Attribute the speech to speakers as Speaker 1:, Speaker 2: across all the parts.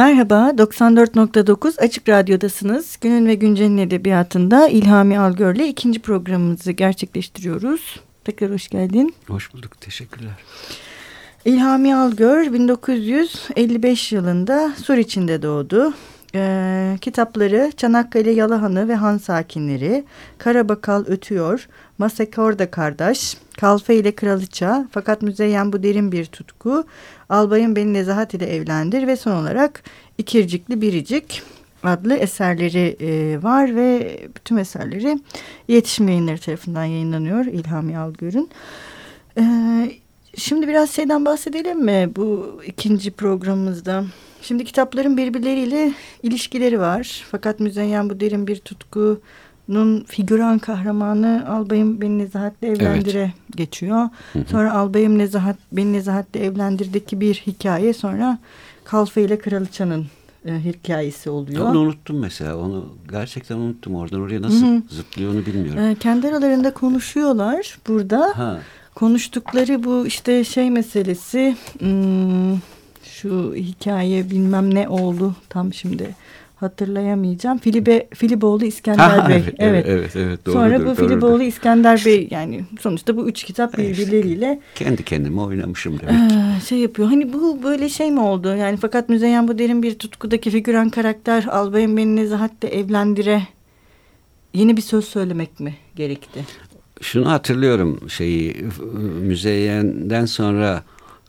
Speaker 1: Merhaba, 94.9 Açık Radyo'dasınız. Günün ve Güncel'in edebiyatında İlhami Algör'le ikinci programımızı gerçekleştiriyoruz. Tekrar hoş geldin.
Speaker 2: Hoş bulduk, teşekkürler.
Speaker 1: İlhami Algör 1955 yılında Suriçin'de doğdu. Ee, kitapları Çanakkale Yalahanı ve Han Sakinleri, Karabakal Ötüyor, Masekorda Kardeş, Kalfe ile Kralıça, Fakat Müzeyyen Bu Derin Bir Tutku, Albayım Beni Nezahat ile Evlendir ve son olarak İkircikli Biricik adlı eserleri e, var ve bütün eserleri iletişim yayınları tarafından yayınlanıyor İlhami Algör'ün. E, şimdi biraz şeyden bahsedelim mi bu ikinci programımızda? Şimdi kitapların birbirleriyle ilişkileri var. Fakat Müzeyyen bu derin bir tutkunun figüran kahramanı Albayım Beni Nezahat'le Evlendir'e evet. geçiyor. Hı hı. Sonra Albayım Nezahat Beni Nezahat'le Evlendir'deki bir hikaye sonra Kalfa ile Kralıçanın e, hikayesi oluyor.
Speaker 2: Onu unuttum mesela. Onu gerçekten unuttum. Oradan oraya nasıl Hı -hı. zıplıyor onu bilmiyorum.
Speaker 1: E, kendi aralarında konuşuyorlar burada. Ha. Konuştukları bu işte şey meselesi... Hmm, şu hikaye bilmem ne oldu tam şimdi hatırlayamayacağım. Filibe Filiboğlu İskender ha, Bey.
Speaker 2: Evet, evet, evet, evet doğrudur,
Speaker 1: Sonra bu Filiboğlu İskender Bey yani sonuçta bu üç kitap birbirleriyle
Speaker 2: kendi kendime oynamışım demek.
Speaker 1: Ee, şey yapıyor. Hani bu böyle şey mi oldu? Yani fakat Müzeyyen bu derin bir tutkudaki figüran karakter Albayım beni nezahatle evlendire yeni bir söz söylemek mi gerekti?
Speaker 2: Şunu hatırlıyorum şeyi Müzeyyen'den sonra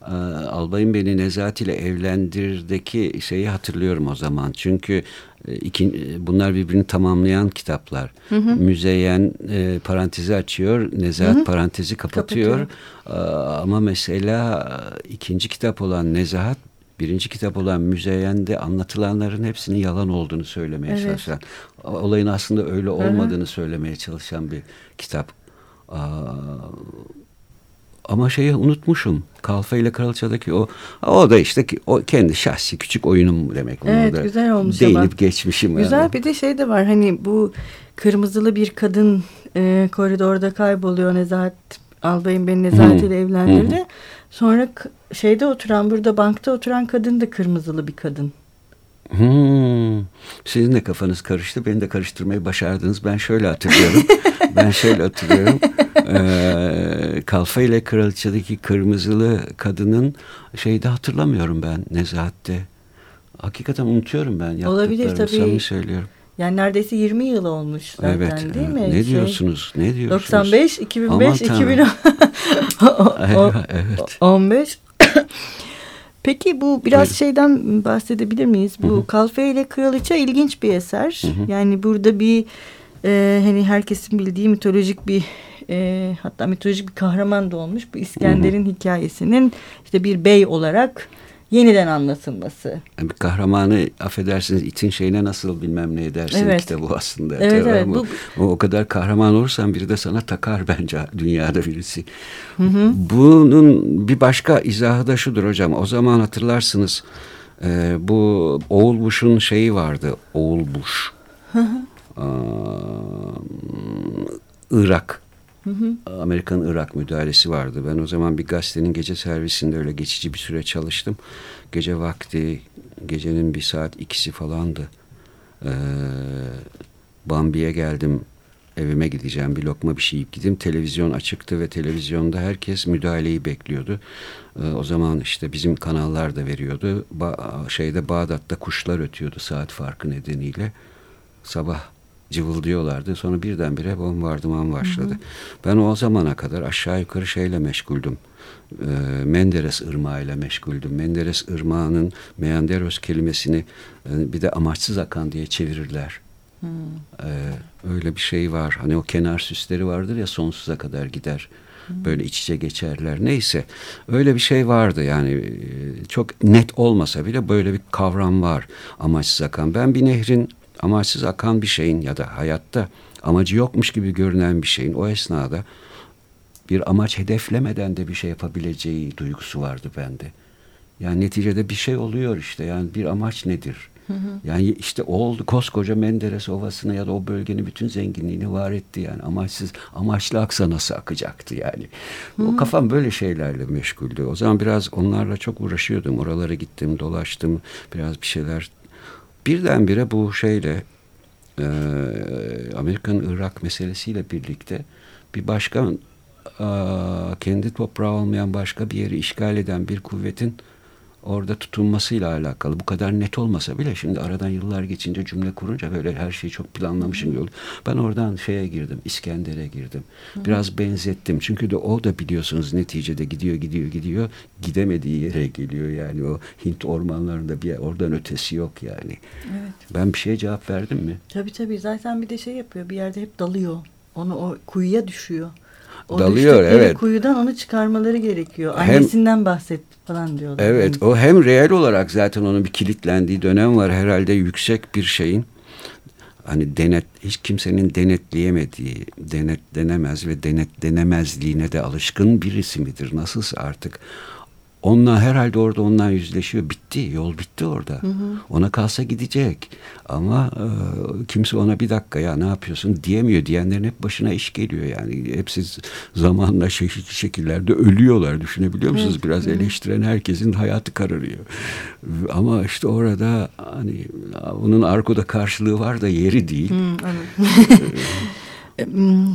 Speaker 2: ee, albayım beni Nezahat ile evlendirdeki şeyi hatırlıyorum o zaman. Çünkü e, iki, bunlar birbirini tamamlayan kitaplar. Hı hı. Müzeyyen e, parantezi açıyor, Nezahat hı hı. parantezi kapatıyor. kapatıyor. E, ama mesela ikinci kitap olan Nezahat birinci kitap olan Müzeyyen'de anlatılanların hepsinin yalan olduğunu söylemeye evet. çalışan, olayın aslında öyle olmadığını Hı-hı. söylemeye çalışan bir kitap. Ama şeyi unutmuşum. Kalfa ile Kraliçe'deki o o da işte o kendi şahsi küçük oyunum demek.
Speaker 1: Onu evet da güzel olmuş
Speaker 2: değinip ama. geçmişim.
Speaker 1: Güzel yani. bir de şey de var hani bu kırmızılı bir kadın e, koridorda kayboluyor Nezahat Albayım beni Nezahat ile evlendirdi. Hı. Sonra şeyde oturan burada bankta oturan kadın da kırmızılı bir kadın.
Speaker 2: Hmm. Sizin de kafanız karıştı. Beni de karıştırmayı başardınız. Ben şöyle hatırlıyorum. ben şöyle hatırlıyorum. Ee, Kalfa ile Kraliçe'deki kırmızılı kadının şeyde hatırlamıyorum ben Nezahat'te. Hakikaten unutuyorum ben
Speaker 1: Olabilir tabii.
Speaker 2: Samimi söylüyorum.
Speaker 1: Yani neredeyse 20 yıl olmuş zaten evet, değil mi?
Speaker 2: Ne şey, diyorsunuz? Ne diyorsunuz?
Speaker 1: 95, 2005, 2010. evet. 15. Peki bu biraz Buyurun. şeyden bahsedebilir miyiz? Bu Hı-hı. Kalfe ile Kraliçe ilginç bir eser. Hı-hı. Yani burada bir e, hani herkesin bildiği mitolojik bir e, hatta mitolojik bir kahraman da olmuş. Bu İskender'in hikayesinin işte bir bey olarak yeniden anlatılması.
Speaker 2: Yani kahramanı affedersiniz itin şeyine nasıl bilmem ne edersin evet. kitabı aslında.
Speaker 1: Evet, evet,
Speaker 2: bu, o, o kadar kahraman olursan biri de sana takar bence dünyada birisi. Hı hı. Bunun bir başka izahı da şudur hocam. O zaman hatırlarsınız e, bu Oğul Bush'un şeyi vardı. Oğul Bush. Hı hı. Irak. Hı hı. Amerikan Irak müdahalesi vardı. Ben o zaman bir gazetenin gece servisinde öyle geçici bir süre çalıştım. Gece vakti, gecenin bir saat ikisi falandı. Ee, Bambi'ye geldim. Evime gideceğim bir lokma bir şey yiyip gideyim. Televizyon açıktı ve televizyonda herkes müdahaleyi bekliyordu. Ee, o zaman işte bizim kanallar da veriyordu. Ba şeyde Bağdat'ta kuşlar ötüyordu saat farkı nedeniyle. Sabah cıvıldıyorlardı. Sonra birdenbire bombardıman başladı. Hı hı. Ben o zamana kadar aşağı yukarı şeyle meşguldüm. E, Menderes Irmağı ile meşguldüm. Menderes Irmağı'nın Meanderos kelimesini e, bir de amaçsız akan diye çevirirler. Hmm. Ee, öyle bir şey var. Hani o kenar süsleri vardır ya sonsuza kadar gider. Hmm. Böyle iç içe geçerler. Neyse öyle bir şey vardı yani çok net olmasa bile böyle bir kavram var. Amaçsız akan. Ben bir nehrin amaçsız akan bir şeyin ya da hayatta amacı yokmuş gibi görünen bir şeyin o esnada bir amaç hedeflemeden de bir şey yapabileceği duygusu vardı bende. Yani neticede bir şey oluyor işte. Yani bir amaç nedir? Yani işte oldu koskoca Menderes Ovası'na ya da o bölgenin bütün zenginliğini var etti yani. Amaçsız, amaçlı aksa nasıl akacaktı yani. Hı. O kafam böyle şeylerle meşguldü. O zaman biraz onlarla çok uğraşıyordum. Oralara gittim, dolaştım. Biraz bir şeyler. Birdenbire bu şeyle e, Amerika'nın-Irak meselesiyle birlikte bir başkan e, kendi toprağı olmayan başka bir yeri işgal eden bir kuvvetin orada tutunmasıyla alakalı. Bu kadar net olmasa bile şimdi aradan yıllar geçince cümle kurunca böyle her şeyi çok planlamışım gibi oldu. Ben oradan şeye girdim, İskender'e girdim. Biraz benzettim. Çünkü de o da biliyorsunuz neticede gidiyor, gidiyor, gidiyor. Gidemediği yere geliyor yani o Hint ormanlarında bir oradan ötesi yok yani. Evet. Ben bir şeye cevap verdim mi?
Speaker 1: Tabii tabii. Zaten bir de şey yapıyor. Bir yerde hep dalıyor. Onu o kuyuya düşüyor. O
Speaker 2: dalıyor evet.
Speaker 1: kuyudan onu çıkarmaları gerekiyor. Annesinden hem, bahset falan diyorlar.
Speaker 2: Evet yani. o hem reel olarak zaten onun bir kilitlendiği dönem var herhalde yüksek bir şeyin hani denet hiç kimsenin denetleyemediği, denetlenemez ve denetlenemezliğine de alışkın birisi midir? Nasılsa artık Onunla herhalde orada ondan yüzleşiyor. Bitti. Yol bitti orada. Hı hı. Ona kalsa gidecek. Ama e, kimse ona bir dakika ya ne yapıyorsun diyemiyor. Diyenlerin hep başına iş geliyor yani. Hepsi zamanla şekil şekillerde ölüyorlar. Düşünebiliyor musunuz? Evet. Biraz eleştiren herkesin hayatı kararıyor. Ama işte orada hani onun arkoda karşılığı var da yeri değil. Hı, evet.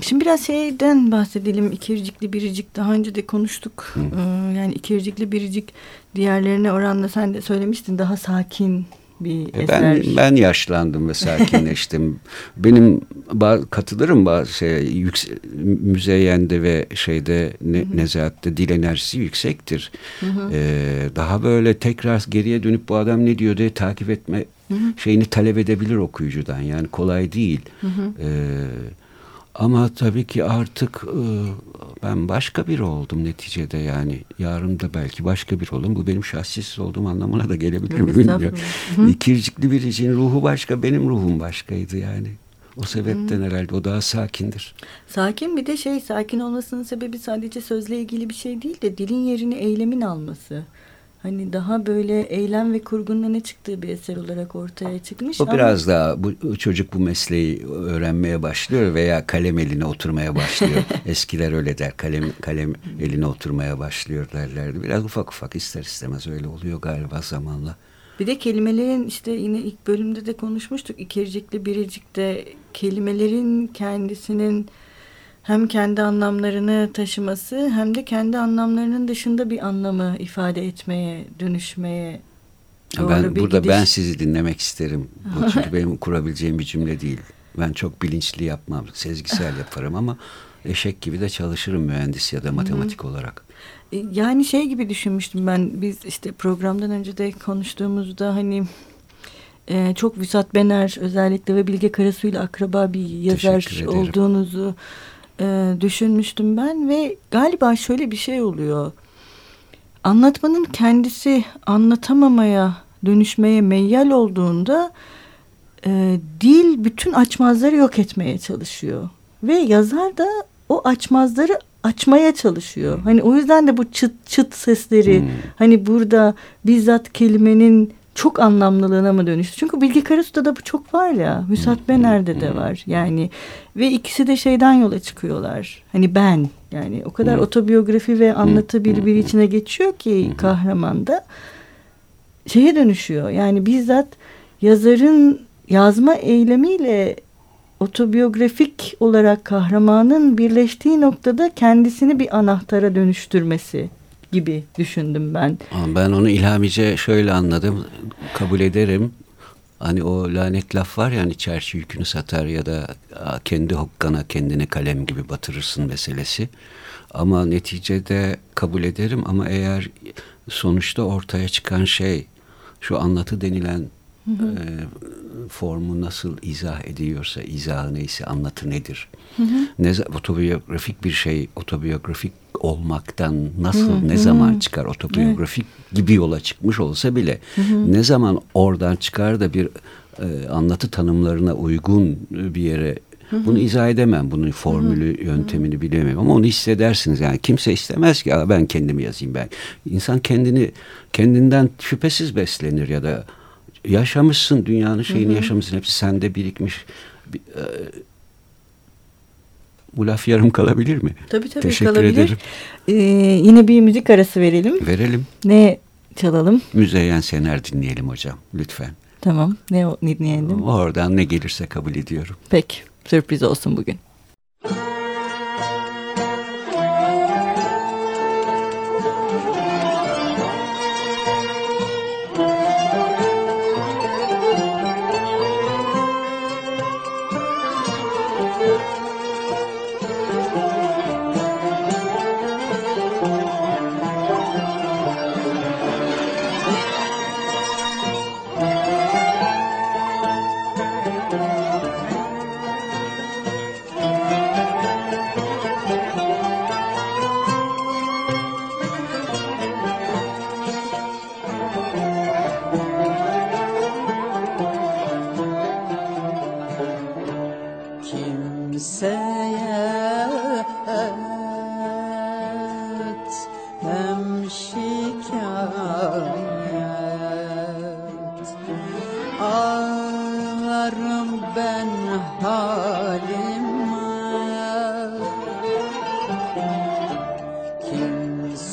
Speaker 1: Şimdi biraz şeyden bahsedelim. İkircikli biricik daha önce de konuştuk. Hı. Yani ikircikli biricik diğerlerine oranla sen de söylemiştin daha sakin bir e
Speaker 2: eser. Ben, ben yaşlandım ve sakinleştim. Benim katılırım bazı şey yükse, müzeyende ve şeyde ne, nezahatte dil enerjisi yüksektir. Hı hı. Ee, daha böyle tekrar geriye dönüp bu adam ne diyor diye takip etme hı hı. şeyini talep edebilir okuyucudan. Yani kolay değil. Hı hı. Ee, ama tabii ki artık e, ben başka biri oldum neticede yani. Yarın da belki başka biri oldum. Bu benim şahsiz olduğum anlamına da gelebilir mi bilmiyorum. İkircikli bir için ruhu başka, benim ruhum başkaydı yani. O sebepten herhalde o daha sakindir.
Speaker 1: Sakin bir de şey sakin olmasının sebebi sadece sözle ilgili bir şey değil de dilin yerini eylemin alması hani daha böyle eylem ve kurgunun öne çıktığı bir eser olarak ortaya çıkmış.
Speaker 2: O ama... biraz daha bu çocuk bu mesleği öğrenmeye başlıyor veya kalem eline oturmaya başlıyor. Eskiler öyle der. Kalem kalem eline oturmaya başlıyor derlerdi. Biraz ufak ufak ister istemez öyle oluyor galiba zamanla.
Speaker 1: Bir de kelimelerin işte yine ilk bölümde de konuşmuştuk. İkircikli biricikte kelimelerin kendisinin hem kendi anlamlarını taşıması hem de kendi anlamlarının dışında bir anlamı ifade etmeye, dönüşmeye
Speaker 2: doğru ben, bir Burada gidiş. ben sizi dinlemek isterim. Bu çünkü benim kurabileceğim bir cümle değil. Ben çok bilinçli yapmam, sezgisel yaparım ama eşek gibi de çalışırım mühendis ya da matematik Hı -hı. olarak.
Speaker 1: E, yani şey gibi düşünmüştüm ben biz işte programdan önce de konuştuğumuzda hani e, çok Vüsat Bener özellikle ve Bilge Karasu'yla akraba bir yazar olduğunuzu e, düşünmüştüm ben ve galiba şöyle bir şey oluyor. Anlatmanın kendisi anlatamamaya dönüşmeye meyyal olduğunda e, dil bütün açmazları yok etmeye çalışıyor. Ve yazar da o açmazları açmaya çalışıyor. Hani o yüzden de bu çıt çıt sesleri hmm. hani burada bizzat kelimenin çok anlamlılığına mı dönüştü? Çünkü Bilge Karasu'da da bu çok var ya. Müsat Bener'de de var. Yani ve ikisi de şeyden yola çıkıyorlar. Hani ben yani o kadar otobiyografi ve anlatı birbiri içine geçiyor ki kahramanda şeye dönüşüyor. Yani bizzat yazarın yazma eylemiyle otobiyografik olarak kahramanın birleştiği noktada kendisini bir anahtara dönüştürmesi gibi düşündüm ben.
Speaker 2: Ben onu ilhamice şöyle anladım. Kabul ederim. Hani o lanet laf var ya hani çerçi yükünü satar ya da kendi hokkana kendine kalem gibi batırırsın meselesi. Ama neticede kabul ederim ama eğer sonuçta ortaya çıkan şey şu anlatı denilen hı hı. E, formu nasıl izah ediyorsa izahı neyse anlatı nedir? Hı hı. Ne otobiyografik bir şey otobiyografik olmaktan nasıl hı, ne hı. zaman çıkar otobiyografik evet. gibi yola çıkmış olsa bile hı hı. ne zaman oradan çıkar da bir e, anlatı tanımlarına uygun bir yere Hı hı. Bunu izah edemem. Bunun formülü, hı hı. yöntemini bilemem ama onu hissedersiniz. Yani kimse istemez ki ben kendimi yazayım ben. İnsan kendini kendinden şüphesiz beslenir ya da yaşamışsın dünyanın şeyini hı hı. yaşamışsın hepsi sende birikmiş. Bir, e, bu laf yarım kalabilir mi?
Speaker 3: Tabii tabii Teşekkür kalabilir. ederim. Ee, yine bir müzik arası verelim.
Speaker 2: Verelim.
Speaker 3: Ne çalalım?
Speaker 2: Müzeyyen Sener dinleyelim hocam lütfen.
Speaker 3: Tamam ne dinleyelim?
Speaker 2: Oradan ne gelirse kabul ediyorum.
Speaker 3: Peki sürpriz olsun bugün.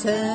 Speaker 3: coração.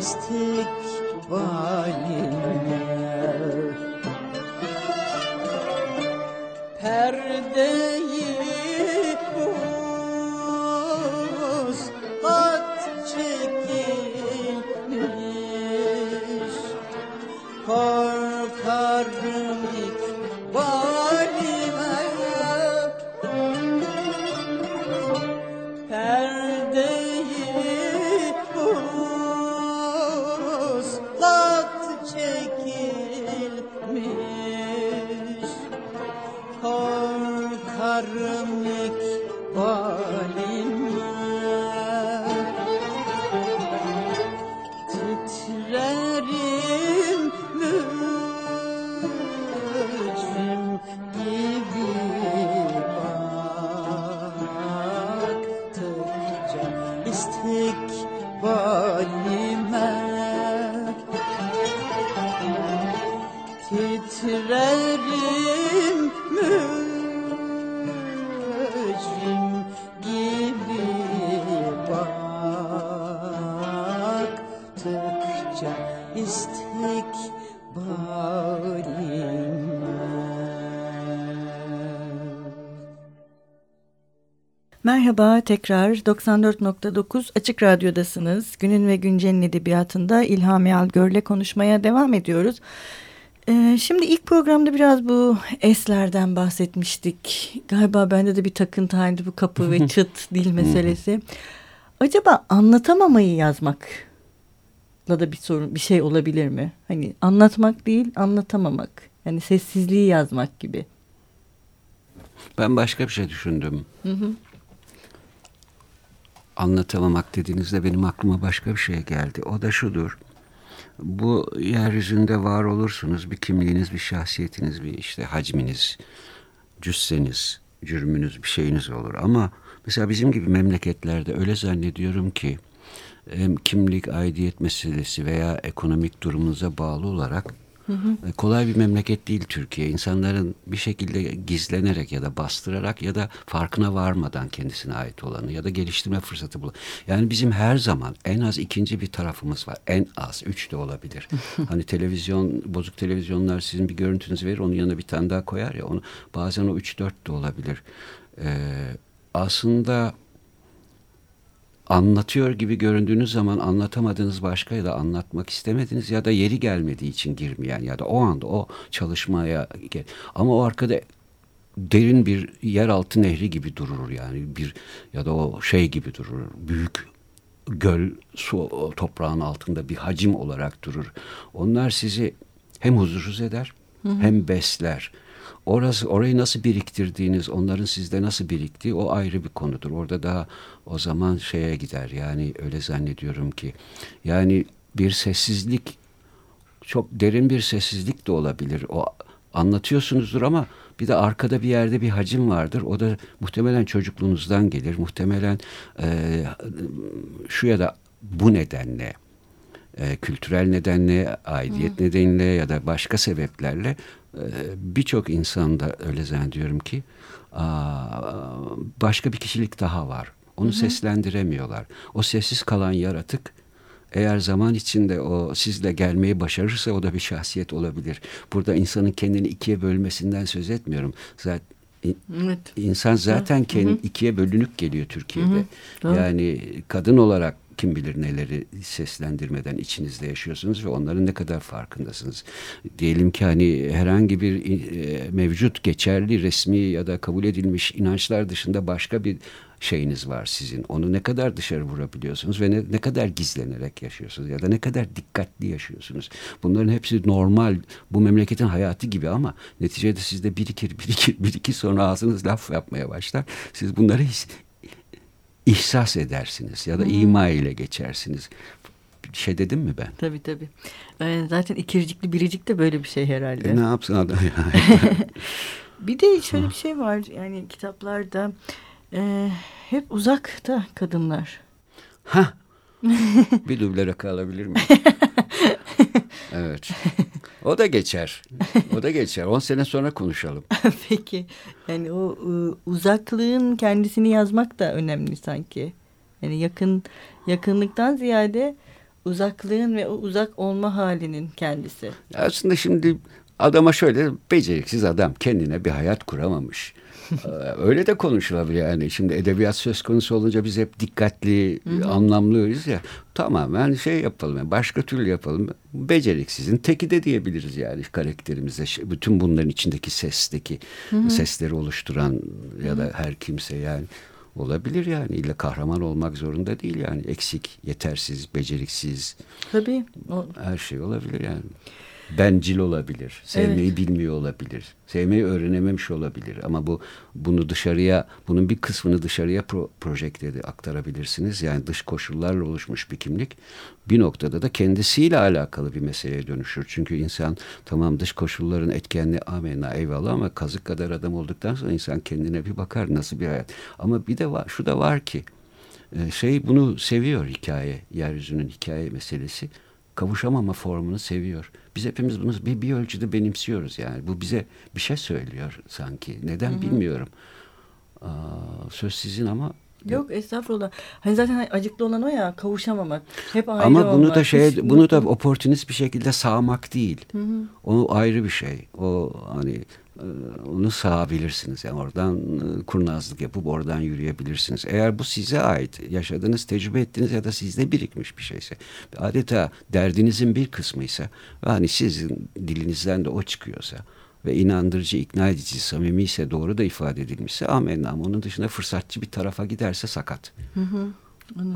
Speaker 3: istikbalim Merhaba tekrar 94.9 Açık Radyo'dasınız. Günün ve Güncel'in edebiyatında İlhami Algör'le konuşmaya devam ediyoruz. Ee, şimdi ilk programda biraz bu eslerden bahsetmiştik. Galiba bende de bir takıntı halinde bu kapı ve çıt dil meselesi. Acaba anlatamamayı yazmakla da bir sorun bir şey olabilir mi? Hani anlatmak değil anlatamamak. Yani sessizliği yazmak gibi.
Speaker 2: Ben başka bir şey düşündüm. Hı hı anlatamamak dediğinizde benim aklıma başka bir şey geldi. O da şudur. Bu yeryüzünde var olursunuz. Bir kimliğiniz, bir şahsiyetiniz, bir işte hacminiz, cüsseniz, cürmünüz, bir şeyiniz olur. Ama mesela bizim gibi memleketlerde öyle zannediyorum ki hem kimlik, aidiyet meselesi veya ekonomik durumunuza bağlı olarak Hı hı. E, kolay bir memleket değil Türkiye. İnsanların bir şekilde gizlenerek ya da bastırarak ya da farkına varmadan kendisine ait olanı ya da geliştirme fırsatı bulan. Yani bizim her zaman en az ikinci bir tarafımız var. En az üç de olabilir. hani televizyon, bozuk televizyonlar sizin bir görüntünüzü verir onun yanına bir tane daha koyar ya onu bazen o üç dört de olabilir. Ee, aslında anlatıyor gibi göründüğünüz zaman anlatamadığınız başka ya da anlatmak istemediniz ya da yeri gelmediği için girmeyen ya da o anda o çalışmaya ama o arkada derin bir yeraltı nehri gibi durur yani bir ya da o şey gibi durur büyük göl su toprağın altında bir hacim olarak durur. Onlar sizi hem huzursuz eder hı hı. hem besler. Orası orayı nasıl biriktirdiğiniz, onların sizde nasıl biriktiği o ayrı bir konudur. Orada daha o zaman şeye gider. Yani öyle zannediyorum ki yani bir sessizlik çok derin bir sessizlik de olabilir. O anlatıyorsunuzdur ama bir de arkada bir yerde bir hacim vardır. O da muhtemelen çocukluğunuzdan gelir. Muhtemelen e, şu ya da bu nedenle e, kültürel nedenle, aidiyet Hı. nedeniyle ya da başka sebeplerle e, birçok insanda öyle zannediyorum ki a, başka bir kişilik daha var. Onu Hı. seslendiremiyorlar. O sessiz kalan yaratık eğer zaman içinde o sizle gelmeyi başarırsa o da bir şahsiyet olabilir. Burada insanın kendini ikiye bölmesinden söz etmiyorum. Zaten Evet. İnsan zaten kendi ikiye bölünük geliyor Türkiye'de. Hı hı. Yani kadın olarak kim bilir neleri seslendirmeden içinizde yaşıyorsunuz ve onların ne kadar farkındasınız. Diyelim ki hani herhangi bir e, mevcut geçerli resmi ya da kabul edilmiş inançlar dışında başka bir şeyiniz var sizin. Onu ne kadar dışarı vurabiliyorsunuz ve ne, ne kadar gizlenerek yaşıyorsunuz ya da ne kadar dikkatli yaşıyorsunuz. Bunların hepsi normal bu memleketin hayatı gibi ama neticede sizde birikir birikir birikir sonra ağzınız laf yapmaya başlar. Siz bunları his, ihsas edersiniz ya da hmm. ima ile geçersiniz. Bir şey dedim mi ben?
Speaker 1: Tabii tabii. Ee, zaten ikircikli biricik de böyle bir şey herhalde.
Speaker 2: E, ne yapsın adam yani?
Speaker 1: bir de şöyle bir şey var yani kitaplarda e, hep uzakta kadınlar.
Speaker 2: Ha. bir duble rakı alabilir miyim? evet. O da geçer. O da geçer. On sene sonra konuşalım.
Speaker 1: Peki. Yani o ıı, uzaklığın kendisini yazmak da önemli sanki. Yani yakın yakınlıktan ziyade uzaklığın ve o uzak olma halinin kendisi.
Speaker 2: Aslında şimdi adama şöyle beceriksiz adam kendine bir hayat kuramamış. Ee, öyle de konuşulabilir yani. Şimdi edebiyat söz konusu olunca biz hep dikkatli, anlamlıyız ya. Tamamen şey yapalım. Yani başka türlü yapalım. Beceriksizin teki de diyebiliriz yani karakterimize. Bütün bunların içindeki sesteki Hı-hı. sesleri oluşturan ya da her kimse yani olabilir yani. İlla kahraman olmak zorunda değil yani. Eksik, yetersiz, beceriksiz.
Speaker 1: Tabii.
Speaker 2: O... Her şey olabilir yani bencil olabilir. Sevmeyi evet. bilmiyor olabilir. Sevmeyi öğrenememiş olabilir. Ama bu bunu dışarıya, bunun bir kısmını dışarıya pro, projekte aktarabilirsiniz. Yani dış koşullarla oluşmuş bir kimlik bir noktada da kendisiyle alakalı bir meseleye dönüşür. Çünkü insan tamam dış koşulların etkenliği amenna eyvallah ama kazık kadar adam olduktan sonra insan kendine bir bakar nasıl bir hayat. Ama bir de var, şu da var ki e, şey bunu seviyor hikaye, yeryüzünün hikaye meselesi kavuşamama formunu seviyor. Biz hepimiz bunu bir, bir ölçüde benimsiyoruz yani. Bu bize bir şey söylüyor sanki. Neden Hı-hı. bilmiyorum. Aa, söz sizin ama
Speaker 1: Yok estağfurullah. Hani zaten acıklı olan o ya kavuşamamak. Hep ayrı
Speaker 2: Ama bunu
Speaker 1: olmak.
Speaker 2: da şey Hiç bunu da oportunist bir şekilde sağmak değil. Hı hı. O ayrı bir şey. O hani onu sağabilirsiniz. Yani oradan e, kurnazlık yapıp oradan yürüyebilirsiniz. Eğer bu size ait, yaşadığınız, tecrübe ettiğiniz ya da sizde birikmiş bir şeyse, adeta derdinizin bir kısmıysa, hani sizin dilinizden de o çıkıyorsa, ve inandırıcı, ikna edici, samimi ise doğru da ifade edilmişse amenna. Onun dışında fırsatçı bir tarafa giderse sakat. Hı hı.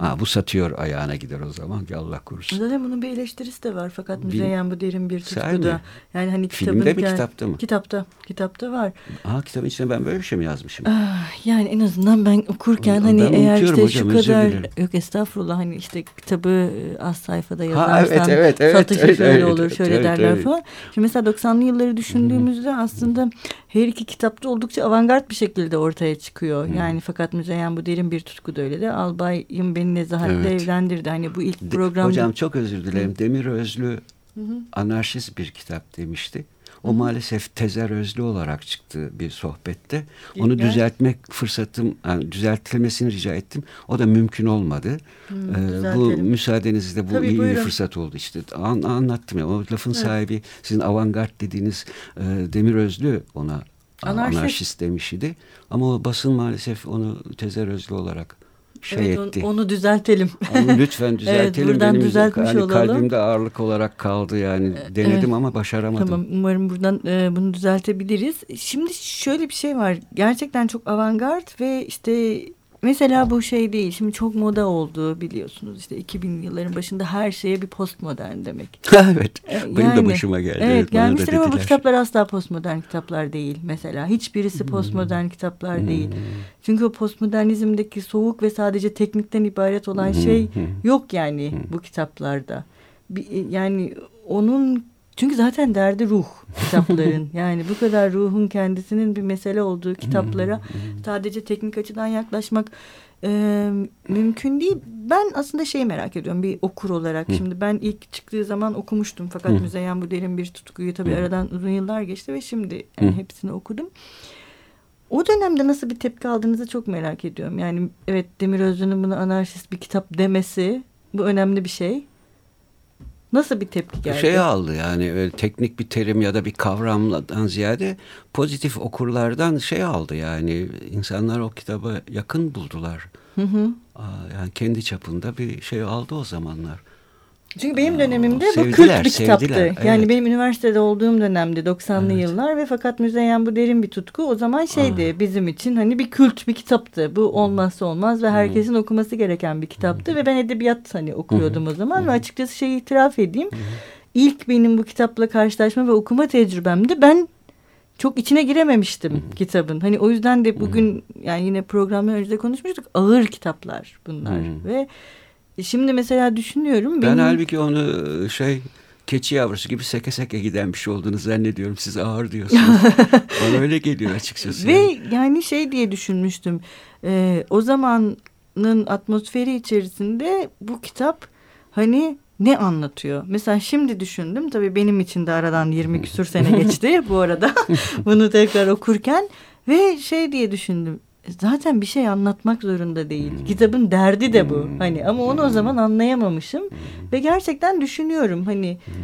Speaker 2: Ha, bu satıyor ayağına gider o zaman ki Allah korusun.
Speaker 1: Zaten bunun bir eleştirisi de var fakat müzeyyen bu derin bir tutkuda. Yani hani
Speaker 2: Filmde mi yani, kitapta mı?
Speaker 1: Kitapta. Kitapta var.
Speaker 2: Aa kitabın içine ben böyle bir şey mi yazmışım?
Speaker 1: Ah, yani en azından ben okurken hani ben eğer işte hocam, şu kadar yok estağfurullah hani işte kitabı e, az sayfada yazarsan ha, evet, evet, evet, satışı evet, şöyle evet, olur şöyle evet, derler evet. falan. Şimdi mesela 90'lı yılları düşündüğümüzde Hı-hı. aslında her iki kitapta oldukça avantgard bir şekilde ortaya çıkıyor. Hı-hı. Yani fakat müzeyyen bu derin bir tutku da öyle de Albay'ın beni nezahatle evet. evlendirdi. Hani bu ilk program.
Speaker 2: Hocam çok özür dilerim. Demir Özlü hı hı. anarşist bir kitap demişti. O maalesef Tezer Özlü olarak çıktı bir sohbette. Onu düzeltmek fırsatım, yani düzeltilmesini rica ettim. O da mümkün olmadı. Hı, ee, bu müsaadenizle bu Tabii, iyi buyurun. bir fırsat oldu işte. An, anlattım ya. O lafın evet. sahibi sizin avantgard dediğiniz e, Demir Özlü ona anarşist. anarşist demiş idi. Ama basın maalesef onu Tezer Özlü olarak şey
Speaker 1: evet,
Speaker 2: etti.
Speaker 1: Onu düzeltelim.
Speaker 2: Onu lütfen düzeltelim.
Speaker 1: evet, buradan
Speaker 2: Benim
Speaker 1: düzeltmiş
Speaker 2: hani
Speaker 1: olalım.
Speaker 2: Kalbimde ağırlık olarak kaldı yani. Denedim evet. ama başaramadım.
Speaker 1: Tamam umarım buradan e, bunu düzeltebiliriz. Şimdi şöyle bir şey var. Gerçekten çok avantgard ve işte Mesela bu şey değil. Şimdi çok moda oldu biliyorsunuz. İşte 2000 yılların başında her şeye bir postmodern demek.
Speaker 2: evet. Yani, Benim de başıma geldi.
Speaker 1: Evet, evet gelmiştir ama bu kitaplar asla postmodern kitaplar değil mesela. Hiçbirisi hmm. postmodern kitaplar hmm. değil. Çünkü o postmodernizmdeki soğuk ve sadece teknikten ibaret olan hmm. şey yok yani hmm. bu kitaplarda. Bir, yani onun çünkü zaten derdi ruh kitapların. yani bu kadar ruhun kendisinin bir mesele olduğu kitaplara sadece teknik açıdan yaklaşmak e, mümkün değil. Ben aslında şeyi merak ediyorum bir okur olarak. Şimdi ben ilk çıktığı zaman okumuştum. Fakat Müzeyyen bu derin bir tutkuyu tabii aradan uzun yıllar geçti ve şimdi yani hepsini okudum. O dönemde nasıl bir tepki aldığınızı çok merak ediyorum. Yani evet Demir Özlü'nün bunu anarşist bir kitap demesi bu önemli bir şey. Nasıl bir tepki geldi?
Speaker 2: Şey aldı yani öyle teknik bir terim ya da bir kavramdan ziyade pozitif okurlardan şey aldı yani insanlar o kitabı yakın buldular. Hı hı. Yani kendi çapında bir şey aldı o zamanlar.
Speaker 1: Çünkü benim dönemimde sevdiler, bu kült bir kitaptı. Evet. Yani benim üniversitede olduğum dönemde 90'lı evet. yıllar ve fakat Müzeyyen bu derin bir tutku. O zaman şeydi Aa. bizim için hani bir kült bir kitaptı. Bu olmazsa olmaz ve herkesin Hı. okuması gereken bir kitaptı. Hı. Ve ben edebiyat hani okuyordum Hı. o zaman Hı. ve açıkçası şeyi itiraf edeyim. Hı. İlk benim bu kitapla karşılaşma ve okuma tecrübemdi. Ben çok içine girememiştim Hı. kitabın. Hani o yüzden de bugün Hı. yani yine programdan önce de konuşmuştuk. Ağır kitaplar bunlar Hı. ve şimdi mesela düşünüyorum.
Speaker 2: Ben benim... halbuki onu e, şey keçi yavrusu gibi seke seke giden bir şey olduğunu zannediyorum. Siz ağır diyorsunuz. Bana öyle geliyor açıkçası.
Speaker 1: Ve yani, yani şey diye düşünmüştüm. E, o zamanın atmosferi içerisinde bu kitap hani ne anlatıyor? Mesela şimdi düşündüm. Tabii benim için de aradan 20 küsur sene geçti bu arada. bunu tekrar okurken. Ve şey diye düşündüm zaten bir şey anlatmak zorunda değil. Hmm. Kitabın derdi de bu. Hmm. Hani ama onu o zaman anlayamamışım hmm. ve gerçekten düşünüyorum hani hmm.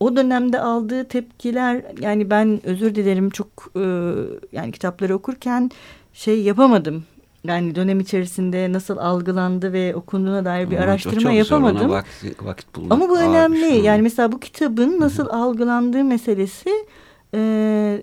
Speaker 1: o dönemde aldığı tepkiler yani ben özür dilerim çok e, yani kitapları okurken şey yapamadım. Yani dönem içerisinde nasıl algılandı ve okunduğuna dair bir araştırma yapamadım.
Speaker 2: Vakit, vakit
Speaker 1: Ama bu önemli. Şey. Yani mesela bu kitabın nasıl algılandığı meselesi e,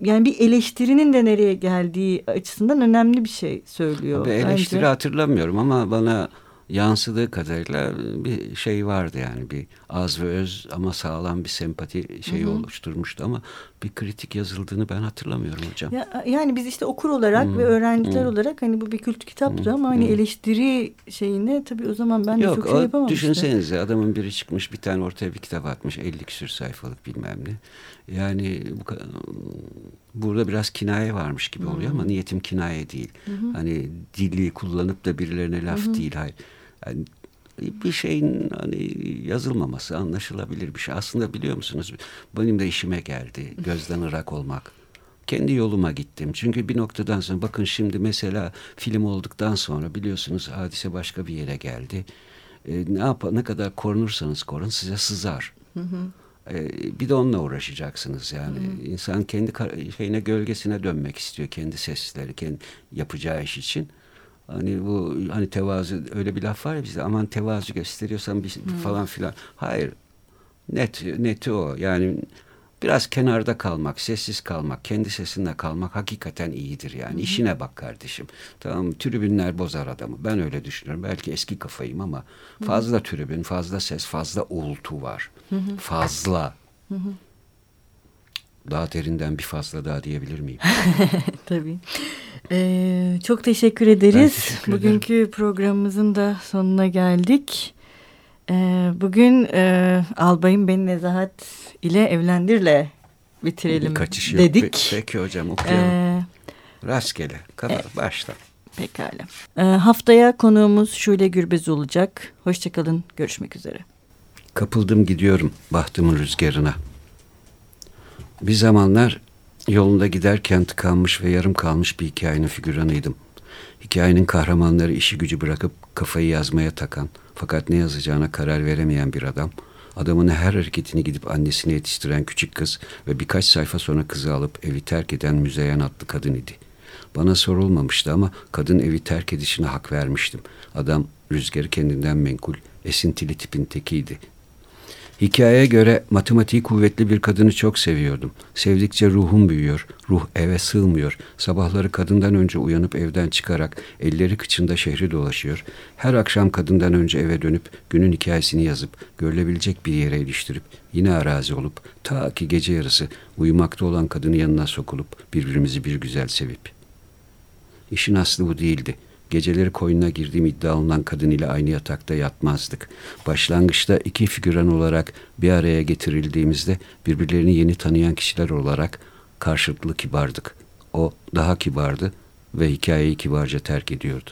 Speaker 1: yani bir eleştirinin de nereye geldiği açısından önemli bir şey söylüyor.
Speaker 2: Bir eleştiri bence. hatırlamıyorum ama bana yansıdığı kadarıyla bir şey vardı yani bir az ve öz ama sağlam bir sempati şeyi Hı -hı. oluşturmuştu ama bir kritik yazıldığını ben hatırlamıyorum hocam.
Speaker 1: Ya, yani biz işte okur olarak -hı. ve öğrenciler -hı. olarak hani bu bir kült kitaptı Hı -hı. ama hani -hı. eleştiri şeyine tabii o zaman ben de Yok, çok şey yapamamıştım.
Speaker 2: Düşünsenize adamın biri çıkmış bir tane ortaya bir kitap atmış 50 küsür sayfalık bilmem ne. Yani bu, burada biraz kinaye varmış gibi oluyor Hı -hı. ama niyetim kinaye değil. -hı. Hani dili kullanıp da birilerine laf -hı. değil. Hayır. Yani bir şeyin hani yazılmaması anlaşılabilir bir şey. Aslında biliyor musunuz benim de işime geldi gözden ırak olmak. Kendi yoluma gittim. Çünkü bir noktadan sonra bakın şimdi mesela film olduktan sonra biliyorsunuz hadise başka bir yere geldi. E, ne yap ne kadar korunursanız korun size sızar. Hı hı. E, bir de onunla uğraşacaksınız yani. Hı. insan kendi şeyine gölgesine dönmek istiyor kendi sesleri, kendi yapacağı iş için. Hani bu hani tevazu öyle bir laf var ya bizde aman tevazu gösteriyorsan bir, hmm. falan filan. Hayır. Net neti o. Yani biraz kenarda kalmak, sessiz kalmak, kendi sesinde kalmak hakikaten iyidir yani. Hı İşine bak kardeşim. Tamam tribünler bozar adamı. Ben öyle düşünüyorum. Belki eski kafayım ama fazla hı tribün, fazla ses, fazla uğultu var. Hı Fazla. Hı Daha derinden bir fazla daha diyebilir miyim?
Speaker 1: Tabii. Ee, çok teşekkür ederiz. Teşekkür Bugünkü programımızın da sonuna geldik. Ee, bugün e, albayım beni nezahat ile evlendirle bitirelim Kaçış dedik. Yok.
Speaker 2: Peki hocam okuyalım. Ee, Rastgele. Kadar e, başla.
Speaker 1: Pekala. Ee, haftaya konuğumuz Şule Gürbez olacak. Hoşçakalın. Görüşmek üzere.
Speaker 2: Kapıldım gidiyorum bahtımın rüzgarına. Bir zamanlar Yolunda giderken tıkanmış ve yarım kalmış bir hikayenin figüranıydım. Hikayenin kahramanları işi gücü bırakıp kafayı yazmaya takan fakat ne yazacağına karar veremeyen bir adam, adamın her hareketini gidip annesine yetiştiren küçük kız ve birkaç sayfa sonra kızı alıp evi terk eden Müzeyyen adlı kadın idi. Bana sorulmamıştı ama kadın evi terk edişine hak vermiştim. Adam rüzgarı kendinden menkul, esintili tipin tekiydi. Hikayeye göre matematiği kuvvetli bir kadını çok seviyordum. Sevdikçe ruhum büyüyor, ruh eve sığmıyor. Sabahları kadından önce uyanıp evden çıkarak elleri kıçında şehri dolaşıyor. Her akşam kadından önce eve dönüp günün hikayesini yazıp görülebilecek bir yere iliştirip yine arazi olup ta ki gece yarısı uyumakta olan kadını yanına sokulup birbirimizi bir güzel sevip. İşin aslı bu değildi.'' Geceleri koyuna girdiğim iddia olunan kadın ile aynı yatakta yatmazdık. Başlangıçta iki figüran olarak bir araya getirildiğimizde birbirlerini yeni tanıyan kişiler olarak karşılıklı kibardık. O daha kibardı ve hikayeyi kibarca terk ediyordu.